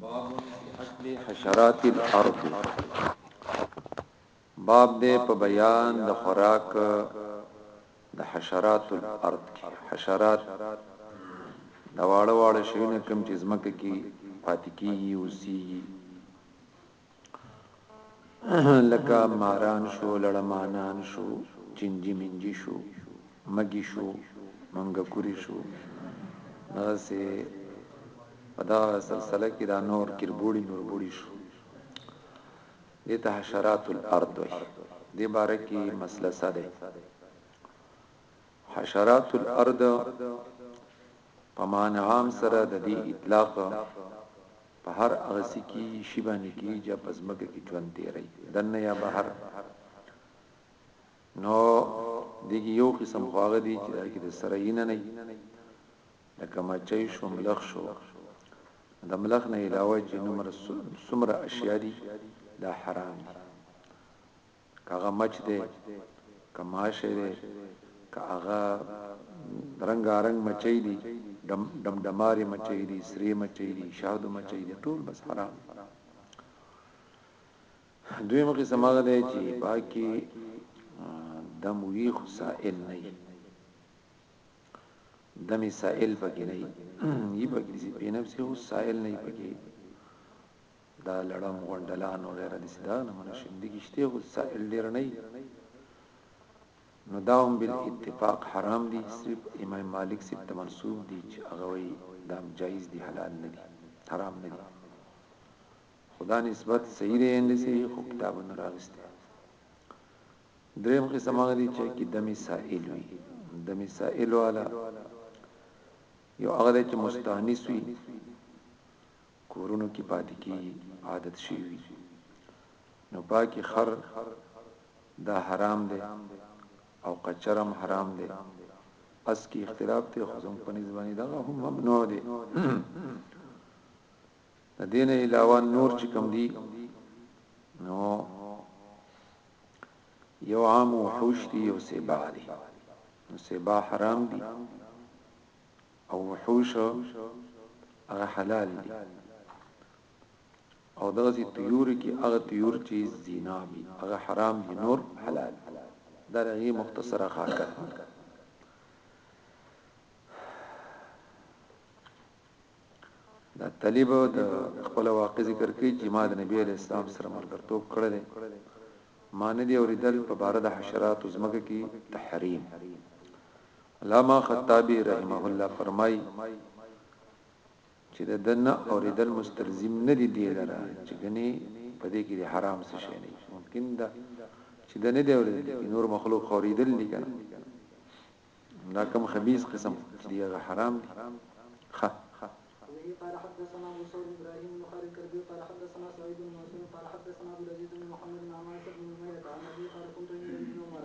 باب فی اکل حشرات الارض باب دې په بیان د خوراک د حشرات الارض کې حشرات دا واړه واړه شیونه کوم چې زمکه کې پاتې کیږي او سیږي لکه ماران شو لړمانان شو چنجي منجي شو مګي شو منګکوري شو نو سه په دا سلسله کې دا نور کربوړي نور بوړي شو دي ته حشرات الارض وي دي باره کې مسله ساده حشرات الارض په معنی عام سره د دې اطلاق په هر هغه څه کې شی باندې کیږي چې په ځمکه کې ژوند تیری دنه یا بهر نو دغه یو قسم خواغه دي چې دا کې د سره یې نه نه لکه مچي شو ملخ شو د ملخ نه علاوه چې نمر سمره اشیاء دي دا حرام دي که هغه مچ دی که ماشه دی که هغه رنگارنګ مچي دي دم دمدماري مچي دي سری مچي دي شهد مچي دي ټول بس حرام دوی مخې سماغه دی چې باقي دم وی خو سائل نه دم سائل پکې نه یي پکې سي په نفسه هو سائل نه پکې دا لړم غونډلان او غیره دسی دا نمونه شندګی شته خو سائل ډیر نه نو دا هم بل اتفاق حرام دی صرف امام مالک سیب ته منسوب دی چې هغه وی دا جایز دی حلال نه دی حرام نه دی خدا نسبت صحیح دی اند صحیح خو کتابونه راغسته دریم قسم هغه دی چې کې دمی سائل وی دمی سائل والا یو هغه چې مستانس وی کورونو کې پاتې کېږي عادت شوي وي نو پاکي خر دا حرام دی او قچرم حرام دی اس کې اختلاف ته خزم په نسبانه دا هم ممنوع دی د دین علاوه نور چې کوم دی نو یو عام وحوش دی یو سبا دی نو سبا حرام دی او وحوش هغه حلال دي او دغه سي طيور کې هغه طيور چې زنا بي هغه حرام دي نور حلال دا رغي مختصره خاکه دا طالب د خپل واقع ذکر کوي چې ما د نبی عليه السلام سره ملګرتوب کړل ما نه دی اوریدل په بار د حشرات زمګه کې تحریم علامه خطابي رحمه الله فرمايي چي د ده نه اورېدل مستلزم نه دي دې لره چي ګني په دې کي د حرام څه شی نه وي ممکن ده چي ده نه دی اورېدلی لیکن نور مخلوق خو اورېدلي دي که نه دا کوم خبیث قسم چي دي هغه حرام دي ښه وبه قال حدثنا ابو ثور ابراهيم بن خالد الكربي قال حدثنا سعيد بن منصور قال حدثنا عبد العزيز بن محمد عن عائشه بن اميه عن ابي قال كنت عند ابن عمر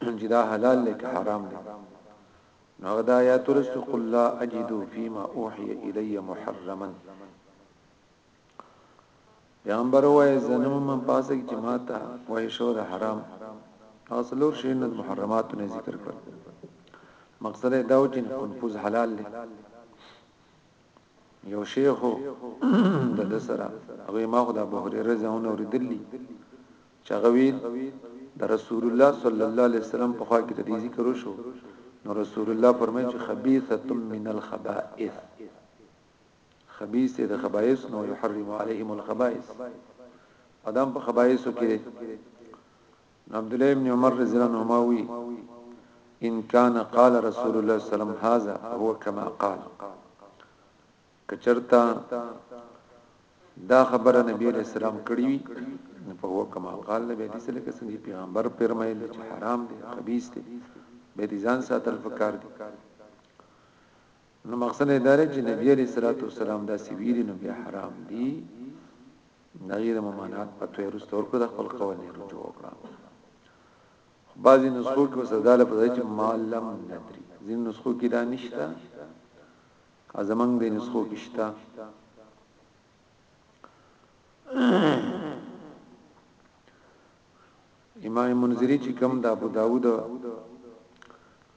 چې دا حلال دی که حرام دی نو هغه د آیات ورسته قل لا اجد فيما اوحي الي محرما پیغمبر وای زنم من پاسه چې ماته وای شو د حرام اصلور شي نه محرمات نه ذکر کړ مقصد دا و چې کنفوز حلال دی یو شیخ د دسرا هغه ما خدا ابو هريره ځاون اوریدلی چغوی د رسول الله صلی الله علیه وسلم په خوا کې د دې ذکر وشو نو رسول الله فرمایي چې خبيثه من الخبائث خبيث د خبائث نو يحرم عليهم الخبائث ادم په خبائثو کې نو عبدالله ابن عمر رضی الله عنهما وی ان کان قال رسول الله صلی الله علیه وسلم هذا هو کما قال کچرتا دا خبره نبی علیہ السلام کړی وی په هو کما قال نبی دې سره کې څنګه پیغمبر پرمایل چې حرام دي خبيث دي به دې ځان ساتل پکار دي نو مقصد ادارې چې نبی علیہ الصلوۃ والسلام دا سویری نو بیا حرام دي دغې د ممانعت فتوی وروسته ورکړه د خپل قول نه رجوع وکړه خو بعضی نسخو کې وسداله په ځای چې معلم ندري ځین نسخو کې دا نشته ازمنګ د نسخو کې شته امام منذری چې کوم د ابو داوود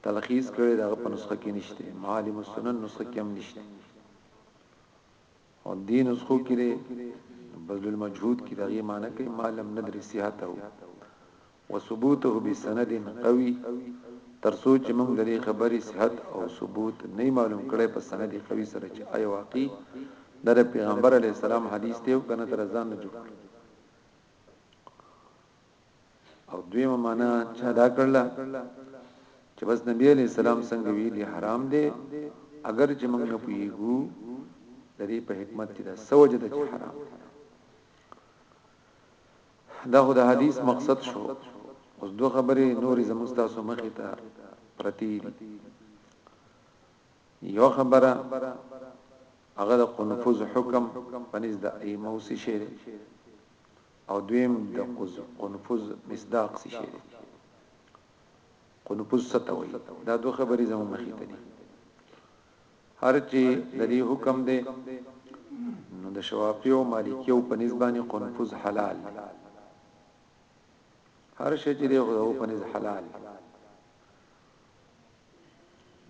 تلخیص کړي دا په نسخه کې نشته معالم السنن نسخه کې هم نشته او دې نسخو کې دی بذل المجهود کې دغه معنی کوي ما لم ندري صحته وثبوته بسند قوي تر څو چې موږ د خبرې صحت او ثبوت نه معلوم کړي په سند قوي سره چې آی واقعي د پیغمبر علی السلام حدیث ته کنه تر ځان نه جوړ او دویمه معنا چا دا کړله چې بس نبی علی السلام څنګه ویلي حرام دی اگر چې موږ نه پوهیږو د دې په حکمت کې دا سوجه د حرام دا خو د حدیث مقصد شو اوس دوه خبرې نورې زموږ تاسو مخې ته پرتی دي یو خبره هغه د قنفذ حکم پنځ د ایموسی شعر او دویم د قنفذ مصداق څه شی دی قنفذ څه ته وایي دا دوه خبرې زموږ مخې ته دي هر چې د دې حکم دی نو د شوافی او مالکی او په نسبانه قنفذ حلال دی هر شی چې دی خو په نسبت حلال دی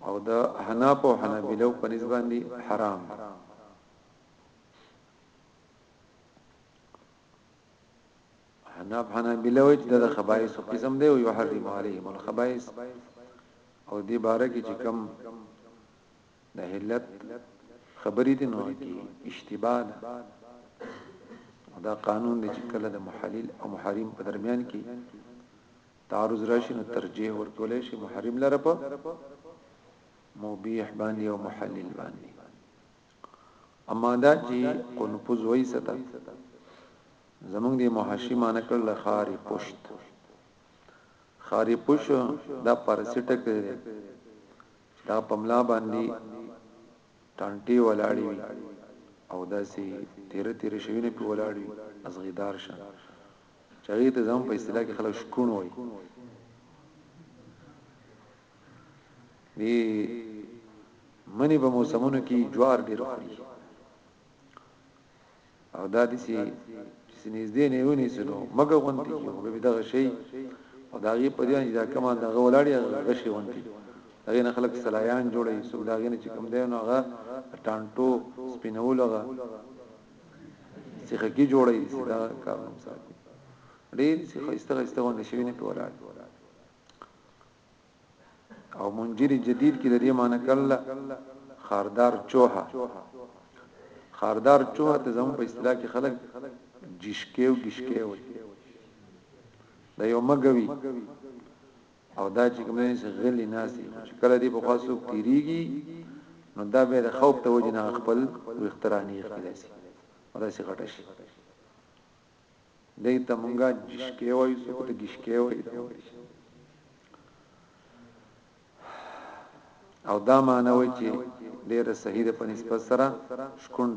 او د حناف او حنابلو په نسبت باندې حرام دی حناف حنابلہ وی چې د خبائث قسم دی او يحرم عليهم الخبائث او دې باره کې چې کم د حلت خبرې دي نو کې اشتباه ده دا قانون دی چې کله د محلل او محرم په درمیان کې تعارض راشي نو ترجیح ورکول شي محرم لره په مبيح باندې او محلل باندې اما دا چی قنفذ وایی څه ته زمونږ دی محاشی معنی کړل خاری پشت خاری پش دا پارسی ټکی دی چې دا په ملا باندې ټانټي ولاړی وي او داسې تیر تیر شوی نه په ولاړی ازغیدار شه چاغی ته زم په اصطلاح کې خلک شکون وایي دی منی په موسمونو کې جوار ډیر خوري او دا دي سي چې نږدې نه ونی سنو مګه غونتی کې مګه به دغه شي او دا غي په دې چې دا کما دغه ولاړی غشي غونتی دغه نه خلک سلایان جوړي سو دا غي نه چې کوم دی نو هغه ټانټو سپینول هغه سیخه کی جوړي دا کارونه ساتي ډېر سیخه استغه استغه نشوي نه په ولاړ او منجر جدید کې د دې معنی کله خاردار چوها خاردار چوها ته زموږ په اصطلاح کې خلک جشکیو جشکیو دا یو مګوي او دا چې کوم نه غلي ناسي چې کله دې په خاصو تیریږي نو دا به خوف ته وجنه خپل وخترانی خلاصي ورسې غټ شي دی ته مونږه جشکې وای سو ته جشکې وای او دا معنی وای چې ډیر صحیح ده په نسبت سره شکوند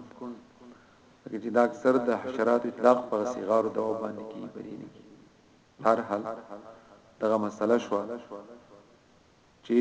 چې دا اکثر د حشرات اطلاق پر صغار د او باندې کی بری نه کی هر حال دغه مسله شو چې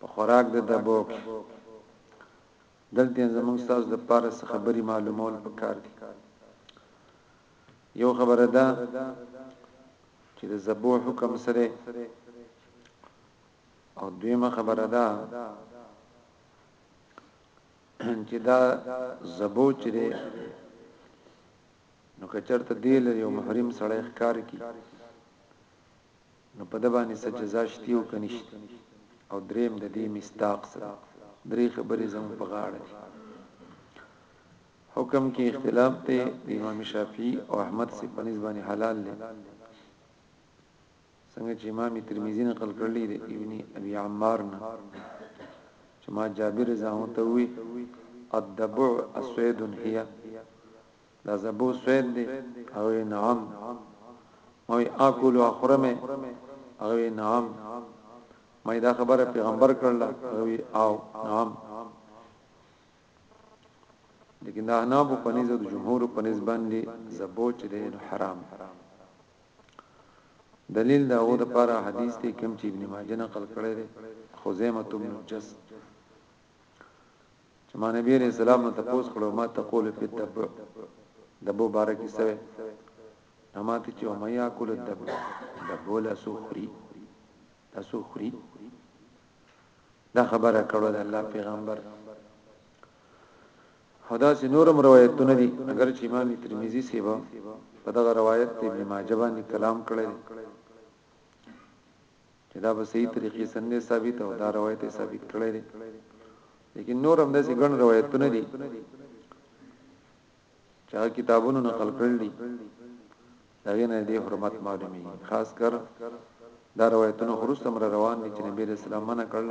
په خوراک د دبو کې دلته زموږ تاسو د پاره څه خبري معلومول پکار دي یو خبره ده چې د زبو حکم سره او دویمه خبره ده چې دا زبو چې نو کچرته دی لري او محرم سړی ښکار کی نو په ده باندې څه جزا شتي او که نشته او درېیم د دې مصداق څه دی درې خبرې زموږ په غاړه دي حکم کې اختلاف ته د امام شافعي او احمد سي په نسبت حلال دي څنګه چې امام ترمذی نقل کړلی دی ابن ابي عمار نه چې ما جابر زه ته وی الدبع اسود هي دا زبو سوید دی او نعم مې اكل اخرمه او نعم مې دا خبره پیغمبر کړل او او نعم لیکن دا نه په پنيز او جمهور په پنيز باندې زبو چې دی نو حرام دلیل دا و د پاره حدیث دی کوم چې ابن ماجه نقل کړی دی خزیمه بن جس چې ما نبی علیہ السلام نه تپوس کړو ما تقول فی الدب دبو بارکی سوی نماتی چې وما یاکل الدب دبو لاسو خوري لاسو خوري دا خبره کړو د الله پیغمبر هدا سي نورم روایتونه دي اگر چې امام ترمذی سیبا په دغه روایت ابن ماجه باندې کلام کړی چې دا په صحیح طریقې سره نه ثابت او دا روایت یې ثابت کړی دی لیکن نور هم داسې ګڼ روایتونه دي چې هغه کتابونو نقل کړل دي دا غینه دې حرمت معلومي خاص کر دا روایتونه خرسته مر روان دي چې نبی رسول الله منع کړل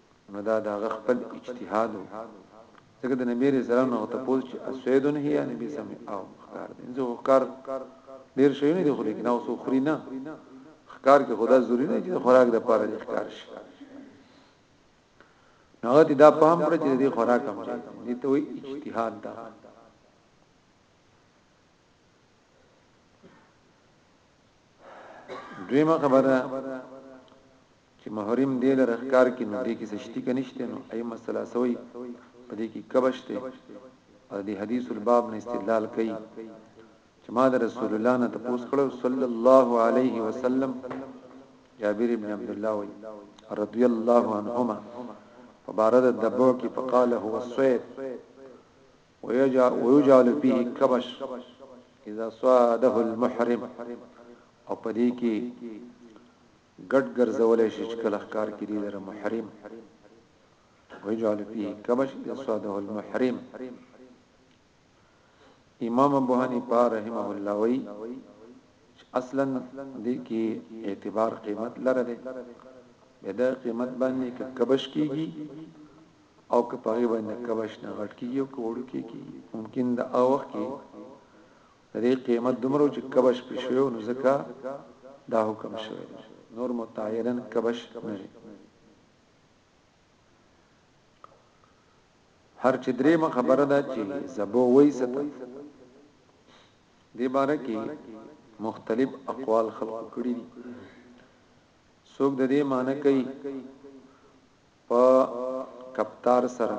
نو دا د هغه خپل اجتهاد وو ځکه د نبی رسول الله نو ته پوز چې اسویدون هي نبی سم او خکار دي زه خکار ډیر شي نه دي خو لیکن اوس خوري نه خکار کې خدا ضروری نه چې خوراک د پاره د خکار شي نو هغه دا پام کړ چې دې خوراک هم دي ته وي اجتهاد دا دویمه خبره چې محرم دی لره ښکار کې نو دې کې سشتي کنيشته نو اي مسله سوي په دې کې کبشته او دې حدیث الباب نه استدلال کوي چې ما د رسول الله نه تاسو کړو صلی الله علیه وسلم جابر ابن عبد الله وی رضی الله عنهما فبارد الدبو کې فقال هو الصيد ويجعل فيه الكبش اذا صاده المحرم او پدې کې ګډ ګرځول شي چې کله ښکار کړي در محرم ويجعل فيه الكبش اذا صاده المحرم امام ابو حنیفه رحمه الله وی اصلا دې کې اعتبار قیمت لره ده به دا قیمت باندې کبش کیږي او که په هغه باندې کبش نه غټ کیږي او که وړوکی کیږي ممکن د هغه وخت کې د دې قیمت دومره چې کبش پښوی نو ځکه دا حکم شوی نور متعینا کبش نه دی هر چې درې ما خبره ده چې زبو وای ستا دې باره کې مختلف اقوال خلق کړی دي څوک د دې معنی کوي په کپتار سره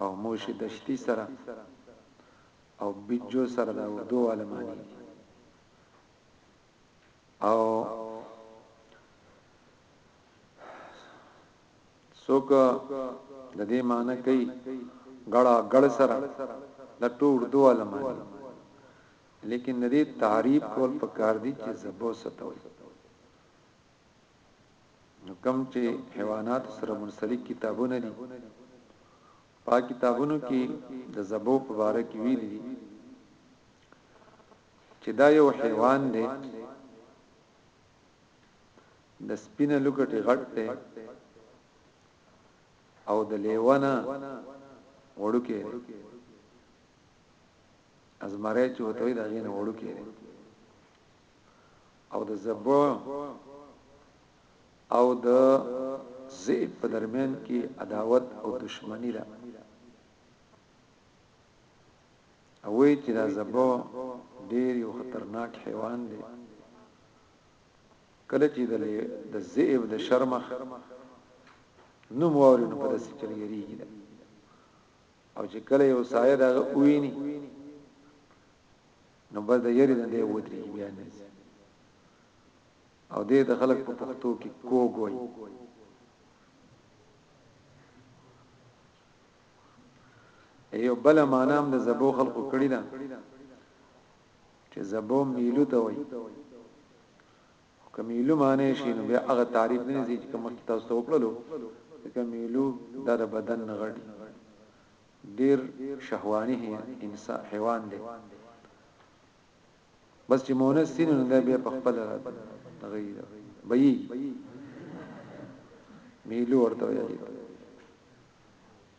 او موشي دشتي سره او بجو سره دا اردو والا معنی دي او څوک د دې معنی کوي غړا غړ سره د ټول دوه علماء لیکن د دې تعریف کول پکار دي چې زبو ستوي نو کوم چې حیوانات سره منسلک کتابونه دي په کتابونو کې د زبو په اړه کې ویل دي چې دا یو حیوان دی د سپینه لوکټي غټ دی او د لیوانه وړوکې ازمره چې وته دا غینه وړوکې او د زب او د زئب په درمیان کې عداوت او دشمنی ده او وی چې دا زب ډیر یو خطرناک حیوان دی کله چې د زئب د شرمخ نو موري نو په داسې چلیږي او چې کله یو سایه دا ویني نو بس د یری نه دی ودرېږي بیا نه ځي او دې د خلک په پښتو کې کوګ وایي یو بل معنام د زبو خلقو کړی دا چې زبو میلو ته وایي کمیلو معنی شي نو بیا هغه تعریف نه دي چې کوم تاسو ته وکړلو کمیلو د بدن غړي ډیر شهوانی انسان حیوان دی بس چې مونث سین نو دا بیا په خپل را دغه بی میلو ورته ویلی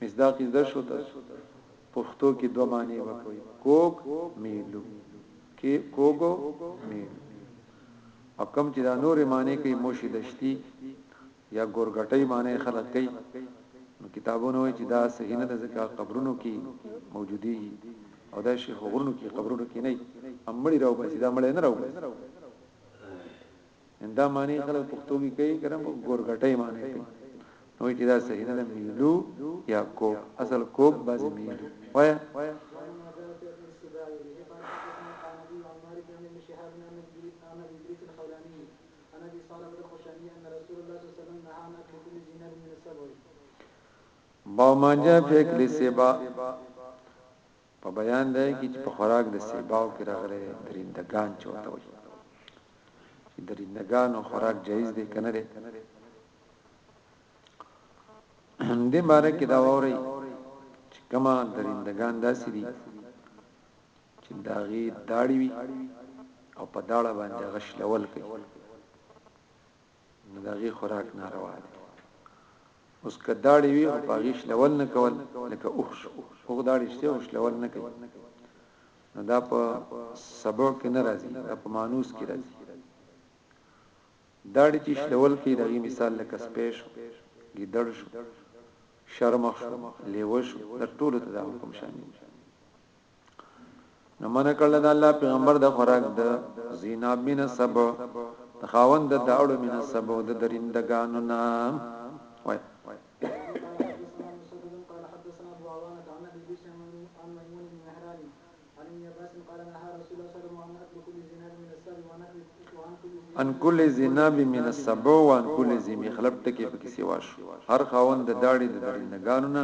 مصداق دې شو ته پښتو کې دوه معنی وکوي کوک میلو کې کوګو میلو او کوم چې دا نور معنی کوي موشي دشتي یا ګورګټۍ معنی خلق کوي نو کتابونه وایي چې دا صحیح نه ده ځکه قبرونو کې موجودي او دا شیخ غرونو کې قبرونو کې نه امړي راو بس دا مړ نه راو بس اندا معنی خلک پښتو کې کوي کنه ګورګټۍ معنی کوي نو چې دا صحیح نه ده میلو یا کو اصل کو باز میلو وای عن ابي ثعلبة الخشني ان رسول الله صلی الله علیه وسلم نهی عن اکل کل ذی ناب من السبع. باب ما جاء فی اکل السباع په بیان دی کی چې په خوراک د سباع کې راغلی دی درندګان چوته وي چې درندګانو خوراک جایز دی کنه دی دې باره کې دا ووري چې کما درندګان داسې دي چې داغي داړي وي او په داړه باندې غشلول کوي نو داغي خوراک ناروا دي اوس کداړي وي او باغی شلول نه کول لکه اوخ شو اوخ داړي شته او شلول نه کوي نو دا په سبع کې نه راځي دا په مانوس کې راځي داړي چې شلول کوي دغه مثال لکه سپېش ګیدړ شو شرمخ شو لیوش د ټولو ته دا حکم شامل دی نو من کړل د الله پیغمبر د خوراک د زینا من سب د خاوند د داړو من سب د درندګانو نه وای ان کل زناب من السبو وان کل زمی خلب ټکی پکې سیوا شو هر خاوند د داړي د درندګانو نه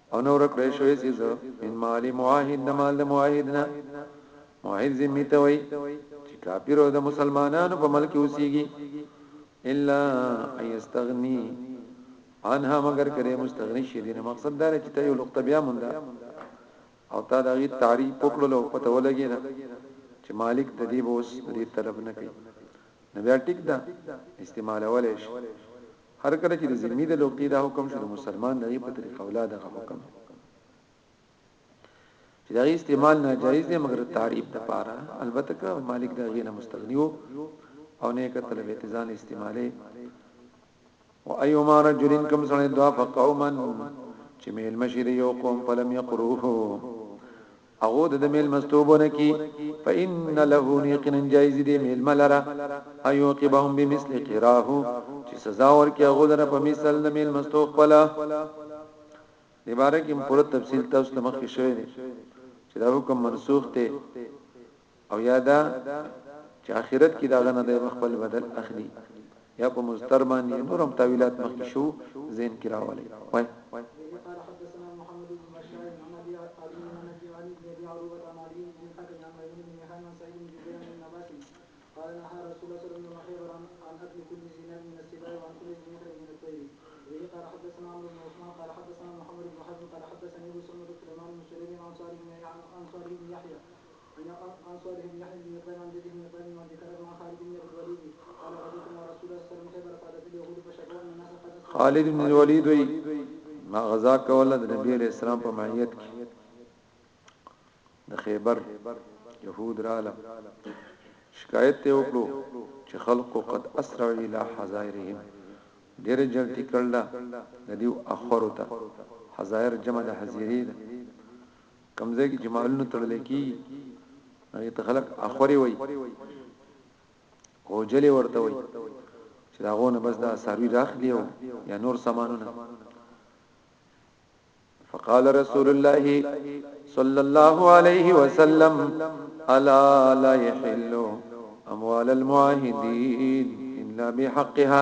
او نه ورک کړی شوی سیز من مال معاهد د مال د معاهد نه معاهد ذمي ته وای چې کافر او د مسلمانانو په ملک اوسېږي الا ايستغني انها مگر کرے مستغنی شې دینه مقصد دا چې ته یو لوخت بیا مونږه او تا دا غي تعریف وکړلو پته ولګی دا چې مالک د دې بوس دې طلب نه کوي نو بیا ټیک دا استعمال ولې شي هر کله چې د ذمي د لوقي دا حکم شو د مسلمان دغه په طریقه اولاد هغه حکم دی چې دا استعمال ناجایز دی مګر تعریف د پاره البته که مالک دا غینه مستغنی وو او نه کتل به تزان استعماله او ايما رجل کم سره دوا فقوما چې میل مشری یو قوم فلم یقروه هغو د ده مېلمستوب ونه کړي، فإن له نو یقینا جایز دي مېلمه لره أن یعوقبهم بمثل قراه چې سزا ورکړي هغو لره په مثل د مېلمستو خپل. دې باره کې هم پوره تفصیل تاسو ته مخکې شوی دی چې دا حکم منسوخ دی. او یا دا چې اخرت کې داغه نه دی خپل بدل اخلي یا په مستر باندې نورم تعویلات مخکې شو زین کې راولي وای عن عن صالح بن يحيى بن يقظان عن جده بن يقظان عن ذكر بن خالد بن ابي الوليد قال غزوت مع رسول الله صلى الله عليه وسلم خيبر فاتت اليهود فشكوا ان الناس قد اسلموا خالد بن الوليد وي ما غزا کوله د نبی عليه السلام په معیت کې د خیبر يهود رااله شکایت ته وکړو چې خلقو قد اسرع الى حزائرهم ډېر جلتی کړل د دیو اخرو ته حزائر جمع د حزيري کوم ځای کې چې مالونه تړل کیږي هغه ته خلک اخوري وای کوجلې ورته وای چې داغونه بس دا ساروی راخلی او یا نور سامانونه فقال رسول الله صلى الله عليه وسلم الا لا يحل اموال المعاهدين الا بحقها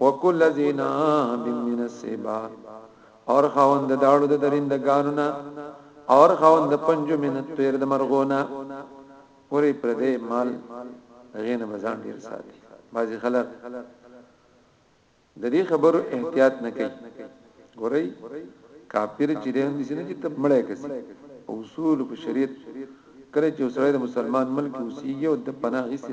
وکل زینا بن من السبا اور خاوند داړو د درندګانو نه اور خاوند پنجو من الطير د مرغونه پوری پر دې مال غینه بزان ډیر ساتي بعضی خلک د دې خبرو احتیاط نه کوي ګورئ کافر چې دې هم دي چې تب مړې کسي اصول په شریعت کله چې سره د مسلمان ملک اوسېږي او د پناه غسي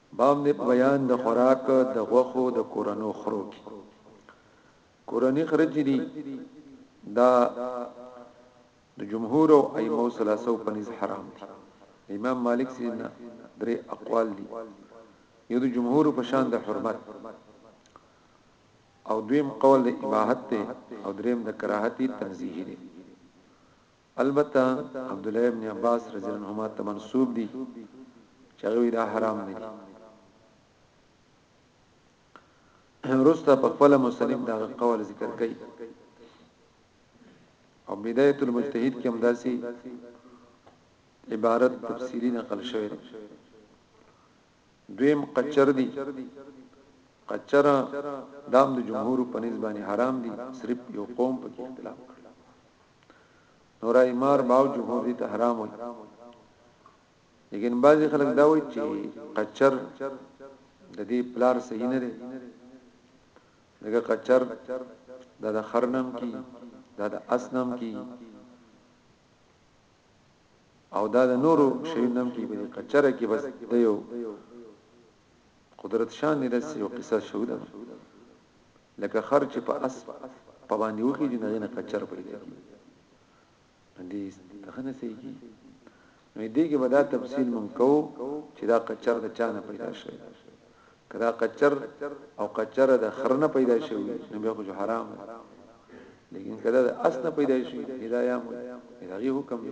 بام د بیان د خوراک د غوښو د کورنو خرو کې کورنی خره چې دي دا د جمهور او ائمه ثلاثه په نس حرام دي امام مالک سي نه درې اقوال دي یو د جمهور په شان د حرمت او دویم قول د اباحت ته او دریم د کراهت تنزیه دي البته عبدالله ابن عباس رضی الله عنهما ته منسوب دي چې هغه وی دا حرام نه دي روسته په خپل مصنف دا قول ذکر کړي او بدايه المجتهد کې هم داسي عبارت تفصیلی نقل شوی دی دویم قچر دی قچر دام د جمهور په نسبت حرام دي صرف یو قوم په اختلاف کړ نو راي مار باو جمهور دي تحرام وي لیکن بعضی خلک دا وایي چې قچر د دې پلار صحیح نه دی دغه قچر دا د خرنم کی دا د اسنم کی او دا د نورو شینم کی په قچر کې بس د یو قدرت شان دې داسې یو قصه شو ده لکه خر چې په اس په باندې وخېژي نو دینه کچر پیدا کیږي نو دې څه نه صحیح کیږي نو دې کې به دا تفصیل مونږ کوو چې دا کچر د چا نه پیدا شوی کدا قچر او قچر د خرنه پیدا شوی نو بیا خو حرام لیکن کدا د اسنه پیدا شوی هدايام هغه حکم دی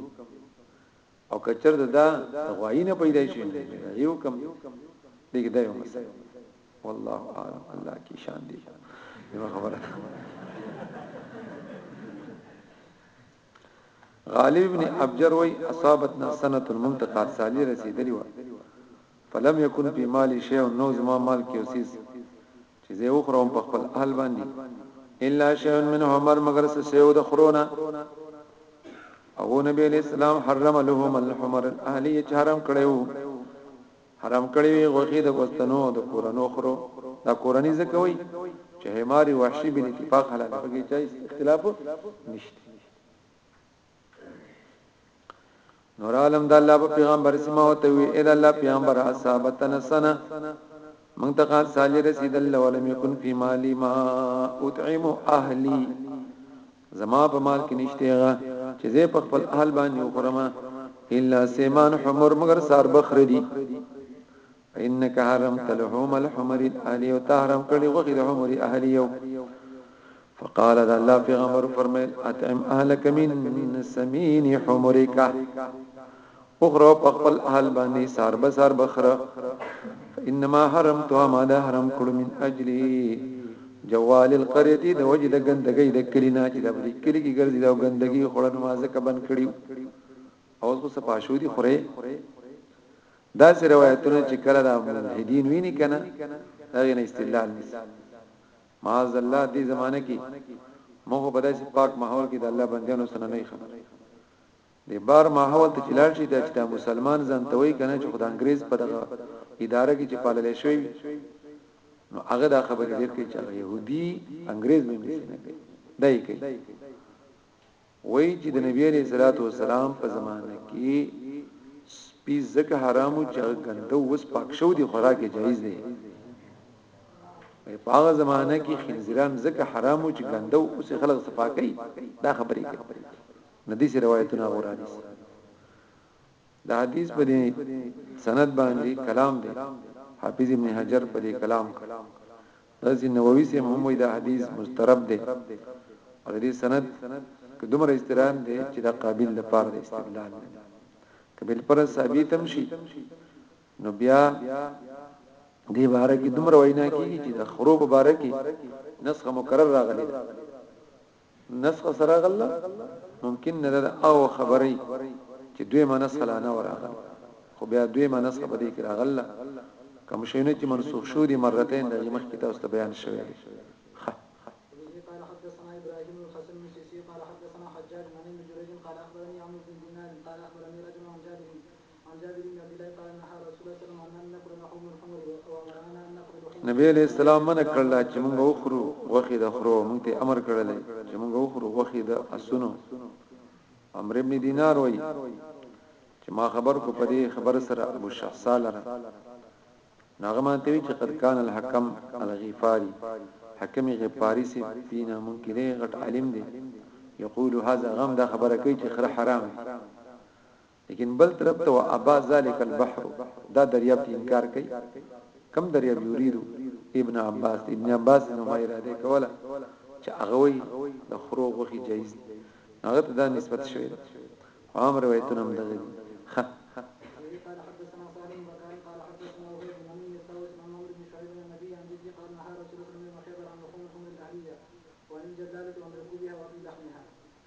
او کچر دا د غوایی نه پیدا شي یو کم دغه دا یو مسله والله اعلم الله کی شان دی یو خبره غالب ابن ابجر وی اصابتنا سنه المنتقات سالی رسیدلی و فلم یکن فی مالی شیء نو زما مال کې اوسیس چې زه وخورم په خپل اهل باندې الا شيء من عمر مگر سيو د خرونه او نبی علیہ السلام حرم لهم الحمر الاهلیه چې حرام کړو حرام کړی وی غوخي د پښتنو د کورنو خرو دا کورنی ځکه وی چې هماري وحشي بن اتفاق حلال پکې چا اختلاف نشته نور عالم د الله په پیغمبر سما او ته وی اې د الله پیغمبر اصحابتنا سنه مونږ ته قال سالي رسیدل ولم يكن في مالي ما اطعم اهلي زما په مال کې نشتهغه چې زه په خپل اهل باندې وخورم الا سیمان حمر مگر سار بخردي فانک حرمت لحوم الحمر الاهليه او تا حرام کړی غوخي د حمر اهليه فقال دا الله پیغمبر فرمایل اطعم اهلک من سمین حمرک اخرى په خپل اهل باندې سار به سار بخره انما حرمت ما ده حرم کړو من اجلی جوال القريه د وجه د ګندګۍ د کلینا چې د بری کلی کې ګرځي دا ګندګي خړن مازه کبن کړیو او اوس په پاشو دي خره داسې روایتونه چې کله دا ملحدین ویني کنه دا غي نه استدلال نه معاذ الله دې زمانه کې موږ په داسې پاک ماحول کې د الله بندیانو سره نه خبر دې بار ماحول ته چلار شي دا چې دا مسلمان ځان ته وایي کنه چې خدای انګريز په دغه اداره کې چې پالل شوی نو هغه دا خبرې ډېر کوي چې يهودي انګريز به نه کوي دای کوي وایي چې د نبي علیه الصلاة والسلام په زمانه کې سپي ځکه حرام و چې هغه ګنده و اوس پاک شو دی خوراک یې جایز دی په هغه زمانه کې خنزیران ځکه حرام و چې ګنده و اوس خلک صفا کوي دا خبرې کوي ندي سي روایتونه غوراني دا حدیث په دې سند باندې کلام دی حافظ ابن حجر په دې کلام کړ داسې نووي سیم هم وي دا حدیث مسترب دی او دې سند کې دومره استران دی چې دا قابل د پاره د استدلال نه دی کبل پر ثابت هم شي نو بیا دې باره کې دومره وینا کیږي چې د خروب باره کې نسخه مکرر راغلی نسخه سره غله ممکن نه ده او خبري چې دوی منس خلانه وراغل خو بیا دوی منس په دې کې راغله کوم شینه چې منسوخ شو دي مرتين د مخ کې تاسو ته بیان شوی دی قال حدثنا ابراهيم بن الحسن بن سيسي قال حدثنا حجاج عن ابن جريج قال اخبرني عمرو بن دينار قال اخبرني رجل عن جابر عن جابر بن عبد الله قال نهى رسول الله صلى الله عليه وسلم ان ناكل لحوم الحمر وامرنا ان ناكل لحوم نبی علیہ السلام منع کړل چې موږ وخورو وخی د خرو موږ ته امر کړل چې موږ وخورو وخی د اسونو امر ابن دینار وای چې ما خبر کو پدې خبر سره ابو شحصال را ناغه مانته وی چې قد کان الحکم الغفاری حکم غفاری سی پینا مونږ کې غټ عالم دی یقول هاذا غم دا خبره کوي چې خره حرام دی لیکن بل طرف ته وابا ذلک البحر دا دریاب ته انکار کوي کم دریاب یریدو ابن عباس دی ابن عباس دی نو ما اراده کوله چې هغه وي د خرو غوخي جایز دی هغه ته دا نسبت شوی عام روایتونه هم دغه دي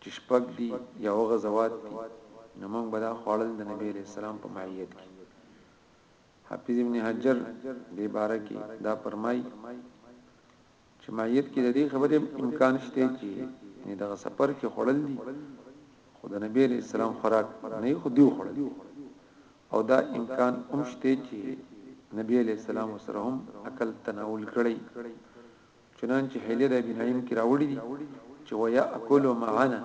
چې شپږ دي یا هغه زوات دي نو موږ به دا خوړل د نبی علی السلام په معیت کې حافظ ابن حجر د عبارت کې دا فرمایي چې معیت کې د دې خبرې امکان شته چې نه دغه سفر کې خوړل دي خو د نبی علی السلام خوراک نه خو دی خوړل او دا امکان هم شته چې نبی علی السلام سره هم عقل تناول کړي چنانچه حیلی د ابي نعیم کی راوړی دی چې ويأکل معنا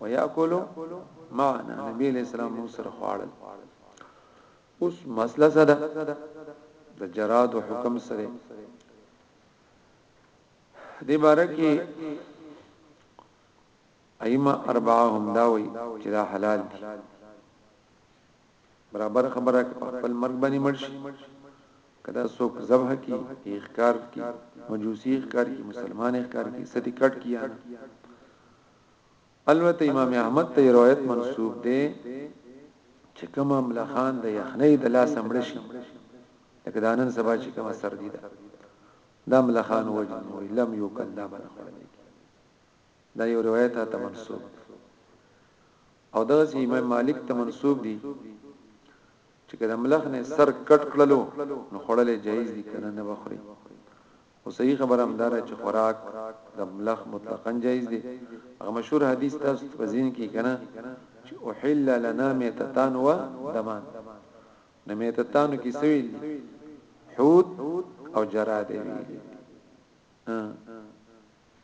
ويأکل معنا نبی علیہ السلام موږ سره خواړل اوس مسله څه ده د جراد او حکم سره د باره کې ائمه اربعه هم دا وایي چې دا حلال دي برابر خبره که په خپل مرګ باندې مړ شي کدا څوک ذبح کی اخکار کی مجوسی اخکار کی مسلمان اخکار کی سدی کټ کیا البته امام احمد ته روایت منسوب دی چې کوم املخان د یخنۍ د لاس امړ شي لکه دانن سبا چې کوم سردی ده دا املخان وجنو لم یو کلا بنه خړلې دا یو روایت راته منسوب او دغه سي امام مالک ته منسوب دي چې کله ملخ نه سر کټ کړلو نو خړلې جایز دي کنه نه بخوري او صحیح خبره هم دار چې خوراک د ملخ مطلقاً جایز دي هغه مشهور حدیث تاسو په ځین کې کنه چې احل لنا میتتان و دمان نو میتتانو کې سویل حوت او جراده ویل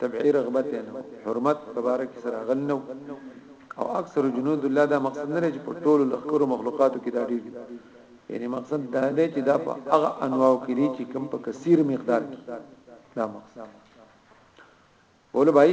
طبعي رغبت نه حرمت په باره کې سره غل نو او اکثر جنود الله دا مقصد نه چې په ټولو لخرو مخلوقاتو کې دا ډیر دي یعنی مقصد دا دی چې دا په هغه انواو کې دي چې کم په کثیر مقدار کې دا مقصد بولو بھائی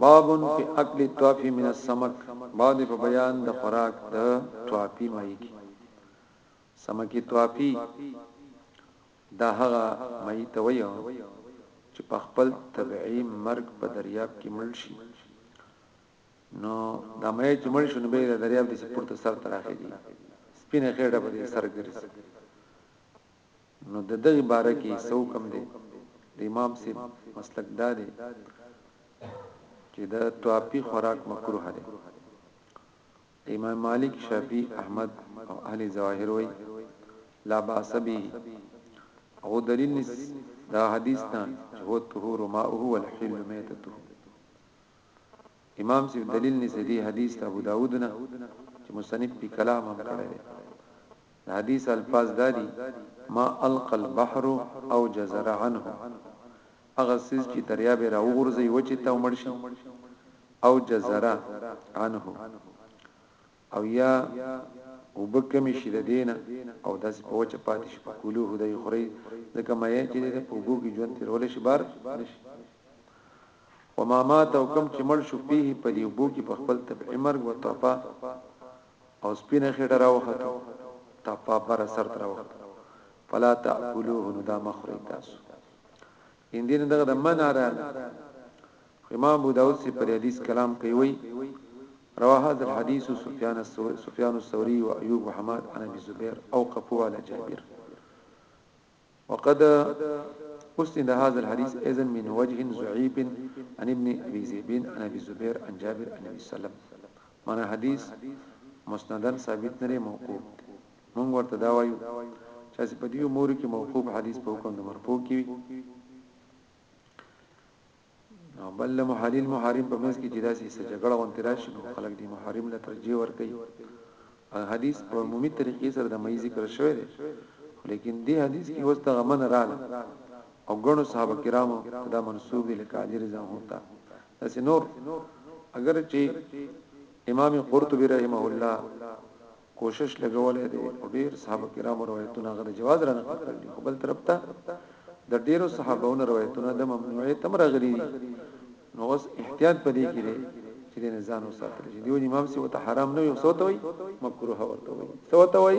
باب فی اکل الطافی من السمک باب دی په بیان د خوراک د طافی مئی کی سمکی طافی دا هغه مئی ته ویو چې په خپل طبعی مرګ په دریاب کې مړ شي نو دا مې چې مړ شو نو به د دریاب د سپورت سر تراخې دي سپینه خېټه په دې سر ګرځي نو د دغی باره کی څه حکم دی د امام صیب مسلک دا دی چی د طعاپی خوراک مکروه دی د امام مالک شافعی احمد او اهل ظواهر وی لا باس به او دلیل نس دا حدیث نه چې هو طهور ماءه والحل میتته امام صاحب دلیل نیسی دی حدیث د ابوداود نه چې مصنف پی کلام هم کړی دی د حدیث الفاظ دادی ما القى البحر او جزر عنه اغه سیز چې دریاب را وغورځي وچی تا ومړ شي او جزره عنه او یا اوبه کمې شي د دې نه او داسې په وچه پاتې شي په کولو هو دی خوري ځکه مې چې دې په اوبو کې ژوند تیرول شي بار نشي وما مات او کم چې مړ شو فيه په دې اوبو کې په خپل طبيعي مرګ او طرفه او سپینه خېټه راوخته طرفه بر سر تر وخت فلا تاكلوه نو دا مخري تاسو ان دین دغه د منع را امام ابو داود سي پر حدیث کلام کوي وي روا هذا الحديث سفيان الثوري سفيان الثوري وايوب وحماد عن ابي زبير اوقفوا على جابر وقد اسند هذا الحديث اذن من وجه زعيب عن ابن ابي ذئب عن ابي زبير عن جابر عن النبي صلى الله عليه وسلم معنا حديث مسندن ثابت نه موقوف مونږ ورته دا وایو چې په دې امور کې موقوف حدیث په حکم د مرفوع کې وي او بل محلل محرم په منځ کې چې داسې څه جګړه غونډه راشي نو خلک دې محرم له ترجیح ورکوي او حدیث په عمومي طریقې سره د مې ذکر شوی دی لیکن دې حدیث کې اوس دغه من رااله او ګڼو صحابه کرامو دا منسوب دي لکه علي رضی الله عنه داسې نور اگر چې امام قرطبي رحمه الله کوشش لګولی دی او ډیر صحابه کرامو روایتونه هغه د جواز را نقل کړل دي خو بل طرف ته د ډیرو صحابهونو روایتونه د ممنوعیت هم راغلي دي نو اوس احتیاط په دې کې دی چې د نزان وساتل شي دیو امام سی وته حرام نه وي او سوته وي مکروه ورته وي سوته وي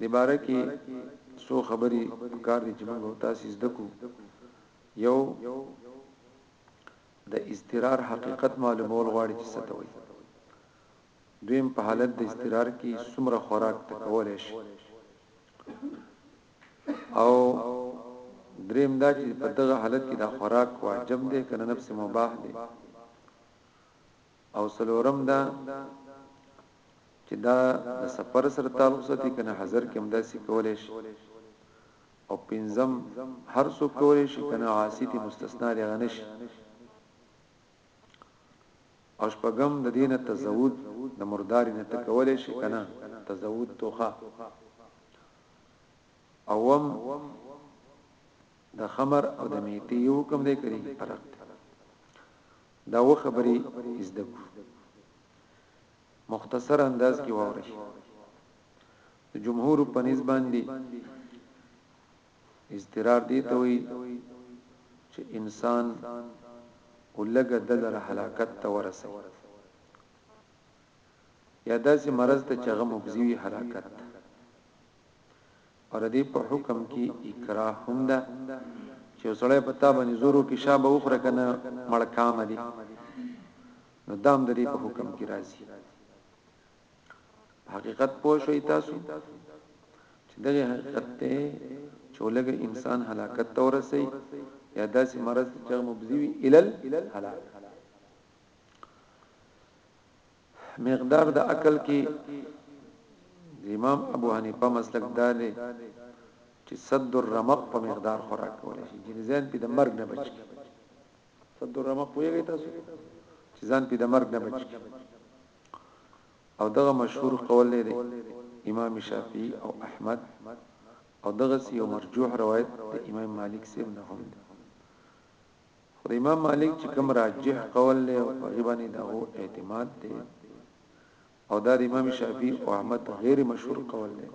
دې باره کې څو خبرې پکار دي چې موږ او تاسو زده کو یو د استقرار حقیقت معلومول غواړي چې څه ته وایي دویم په حالت د استقرار کې څومره خوراک تکول شي او دریم دا چې په دغه حالت کې دا خوراک واجب دی کنه نفس مباح دی او سلورم دا چې دا د سفر سره تعلق ساتي کنه حضر کې هم داسې کولې شي او پنځم هر څو کولې شي کنه عاصی ته مستثنا دی غنش او شپږم د دین تزود د مردار نه تکولې شي کنه تزود توخه اوم د خمر او د میتی یو کوم دی کړي فرق دا اوه خبرې زده کړو مختصر انداز کې واورئ د جمهور په نسبت باندې اضطرار دی ته وي چې انسان ولګ د لر هلاکت ته ورسي یا داسې مرز ته چې غو مبزوي هلاکت پر دې په حکم کې اکراه هم ده چې یو سړی په تا باندې زور وکړي شابه وخوره که نه مړ کام دی نو دا هم د دې په حکم کې راځي حقیقت پوه شئ تاسو چې دغه حقیقت ته چولګه انسان هلاکت ته ورسي یا داسې مرض چې مبزوي الل هلاک مقدار د عقل کې د امام ابو حنیفه مسلک دا دی چې صد الرمق په مقدار خوراک کول شي چې ځان په د مرګ نه بچي صد الرمق ویږي تاسو چې ځان په د مرګ نه بچي او دغه مشهور قول دی امام شافعي او احمد او دغه یو مرجوح روایت د امام مالک سیم نه هم دی خو د امام مالک چې کوم راجح قول دی او په هغه باندې د هغو اعتماد دی او دا د امام شافعي او احمد غیر مشهور قول دی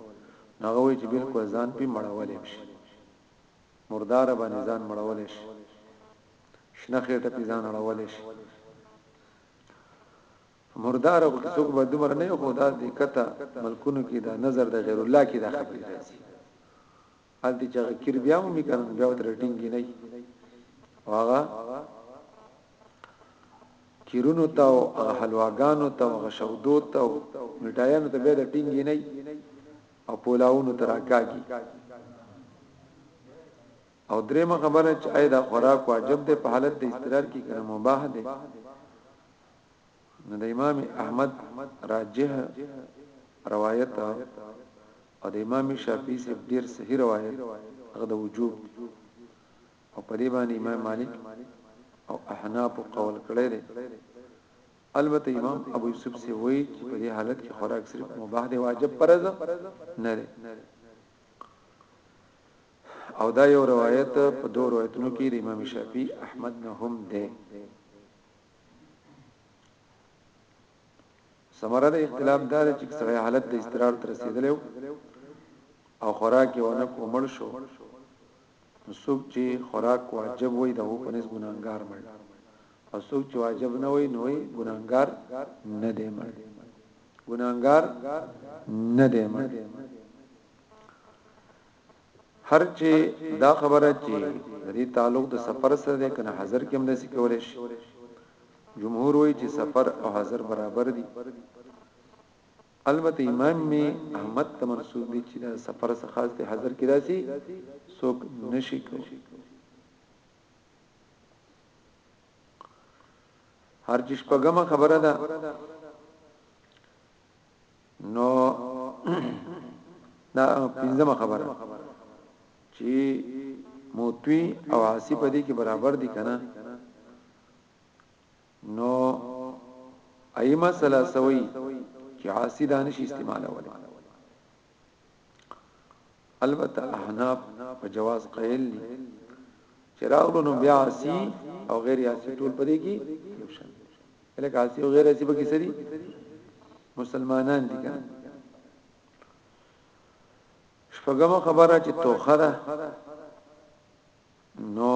نو هغه وایي چې بالکل ځان پې مړولی هم شي مردار باندې ځان مړولی شي شنه خېټه پې ځان اړولی شي مردار او څوک به دمر نه خو دا د کته ملکونو کې دا نظر د غیر الله کې دا خبرې راځي هلته چې هغه کیر بیا مې کنه بیا تر ټینګی نه واغه کیرونو ته او حلواګانو ته او شودو ته او مټایانو ته بیا د ټینګی نه او پولاونو تر اکاږي او درېمه خبره چې اې دا خوراک واجب دی په حالت د استقرار کې کنه مباح دی نو د امام احمد راجح روایت او د امام شافعي سي ډیر صحیح روایت هغه د وجوب او په دې باندې امام مالک او احناف قول کړی دی البته امام ابو یوسف سی وایي چې په دې حالت کې خوراک صرف مباح دی واجب فرض نه دی او دا یو روایت په دوه روایتونو کې د امام شافعي احمد نه هم دی سمره د اختلاف دار چې سره حالت د استقرار تر رسیدلو او خوراک یو نه کومل شو نو څوک چې خوراک واجب وي د هو پنځ ګناګار مړ او څوک چې واجب نه وي نو ګناګار نه دی مړ ګناګار نه دی مړ هر چه دا خبره چه د دې تعلق د سفر سره دی کنه حضر کې هم داسې کولای شي جمهور وایي چې سفر او حضر برابر دي البته امام می احمد ته منسوب دي چې د سفر څخه خاص ته حضر کې داسي سوک نشي کو هر چیش پغمه خبره ده نو دا پنځمه خبره چې موتوی او عاصی په دې کې برابر دي کنه نو ایمه سلاسوی چې عاصی دانش استعمالول البته احناف په جواز قائل دي چې راغلو نو بیا عاصی او غیر عاصی ټول پدې کې یو شان لکه عاصی او غیر عاصی به کې سری مسلمانان دي کنه شپږم خبره چې توخه ده نو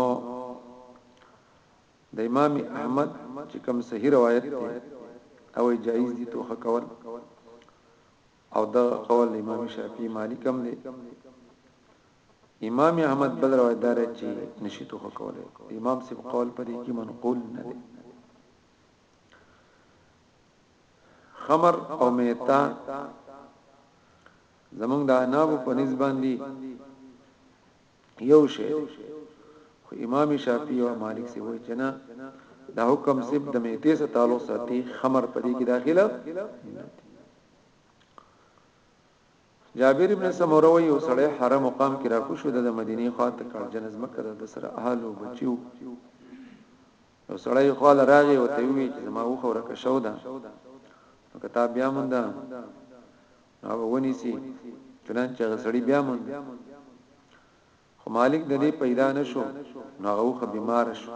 د امام احمد چې کوم صحیح روایت دی او جایز دي توخه کول او دا قول امام شافعي مالک هم دی امام احمد بل روایت دار چې نشي توخه کوله امام سب قول پر یکی منقول نه دی خمر او میتا زمونږ د انابو په نسبت باندې یو شی دی خو امام شافعی او مالک سی وای چې نه دا حکم صرف د میته سره تعلق ساتي خمر پدې کې داخله جابر ابن سموره وی او سړی حرم مقام کې را کو شو د مدینه خاطر کار جنز مکه د سره اهل او بچیو یو سړی خواله راغی او ته وی چې زما وخه ورکه شو ده نو کتاب بیا مونږ ده هغه ونیسی چنانچه هغه سړی بیا مونږ خو مالک د دې پیدا نشو نو هغه وخه بیمار شو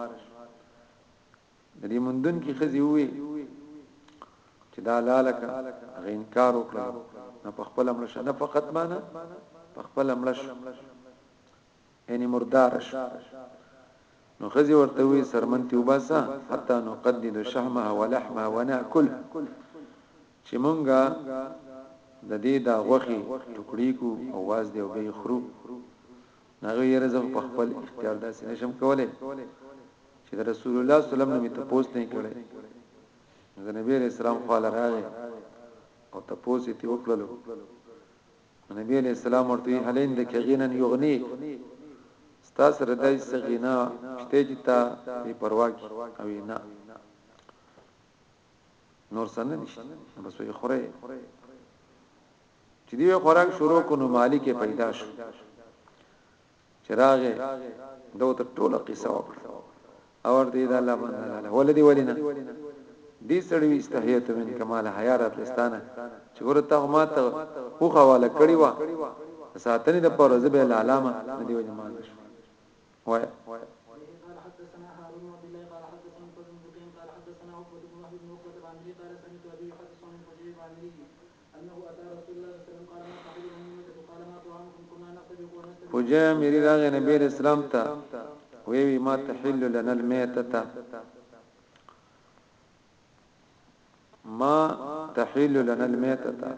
د دې مندون کې خزي وي چې دا لالک غي انکار وکړ نه په خپل امر شنه فقط معنا په خپل امر شو یعنی مرداره شو نو ښځې ورته وویل، څرمن ترې وباسه، حتی نقدد شحمها ولحمها ونأکلها، چې مونږ د دې دا غوښې ټوکړې کړو او واز دې او بیا یې خورو. نو هغه ویل، یاره زه خو په خپل اختیار داسې نه شم کولی چې د رسول الله صلی الله علیه وسلم نه مې تپوس نه وي کړی. نو د نبي علیه السلام خوا له راغی او تپوس یې ترې وکړلو. نو نبی علیه السلام ورته وی هل عندک غنن یغنیک ستا سره دای څه غنا شته چې تا بی پروا کی او نه نور سن نشته بس وی خوره چې دی خوراک شروع کو نو مالک پیدا شو چې راغې دوه ته ټوله قصه وکړه او ورته دا الله باندې لاله ولدي ولینا دې سړی استحیت من کمال حیارت لستانه چې ګوره تا ما ته خو حواله کړی و ساتنې د پر زبې علامه دې وجه مان شو وای قال حدثنا هارون عبد الله قال حدثنا فضل بن قال حدثنا عقبة بن وهب بن عقبة العامري قال سمعت أبي يحدث عن الفجير العامري انه اتى رسول الله صلی الله علیه وسلم قال ما صاحب بني اميه فقال ما طعامكم كنا نستبق ونستبق فجاء ميري راغی نبي علیه السلام ته وی وی ما تحل لنا المیتتا ما تحل لنا المیتتا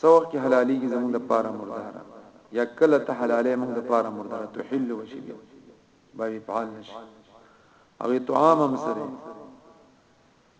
سوق کی حلالی کی زمون د پاره مردار یا کله ته حلالې موږ د پاره مردار تحل وشي بیا باوی فعال نشي او طعام هم سره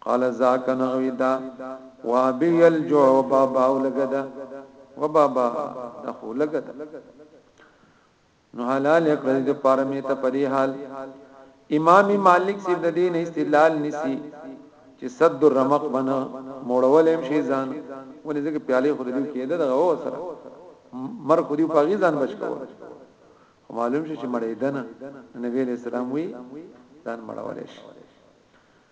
قال ذاک نغوی دا وابی الجوع و بابا ولګدا و بابا د خو لګدا نو حلال کړی د پاره می ته پری حال امام مالک سی د دین استدلال نسی چې صد الرمق بنا موړولم شي ځان ولې ځکه پیاله خو دې کېده دغه و سره مر خو دې پاغي ځان بچ کوو معلوم شي چې مړې دنه نبی له سلام وی ځان مړولې شي